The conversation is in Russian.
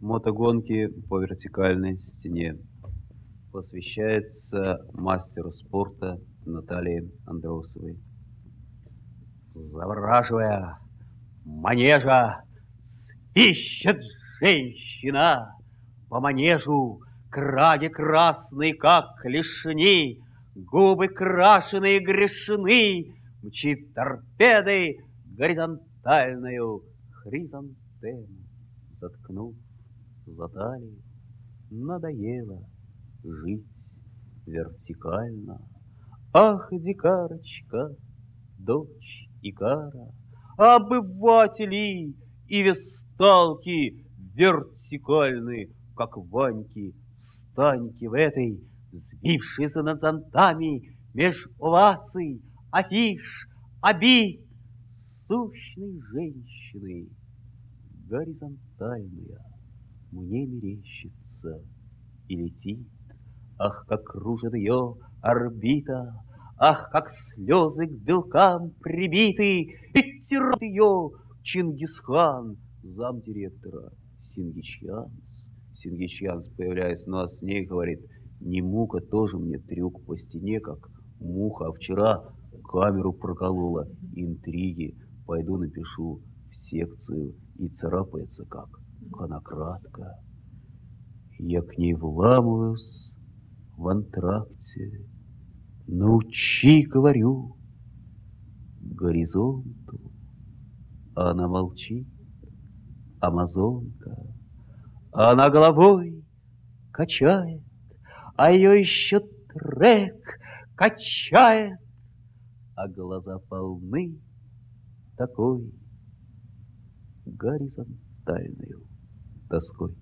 Мотогонки по вертикальной стене. Посвящается мастеру спорта Наталье Андросовой. Завораживая манежа, свищет женщина по манежу, краги красные, как клешни, губы крашеные грешны, мчит торпедой горизонтальную хризантему, заткнув за талию, надоело жить вертикально. Ах, дикарочка, дочь Икара, обыватели и весталки вертикальны, как Ваньки, встаньки в этой, сбившейся над зонтами, меж оваций, афиш, обид, сущной женщины, горизонтальная, мне мерещится и летит. Ах, как кружит ее орбита, Ах, как слезы к белкам прибиты, И тирает ее Чингисхан, замдиректора Сингичьянс. Сингичьянс, появляясь у нас с ней, говорит, не мука, тоже мне трюк по стене, как муха, а вчера камеру проколола, интриги, пойду напишу в секцию, и царапается как конократка. Я к ней вламываюсь в антракте, Научи, говорю, горизонту. А она молчит, амазонка, она головой качает, а ее еще трек качает, а глаза полны такой горизонтальной тоской.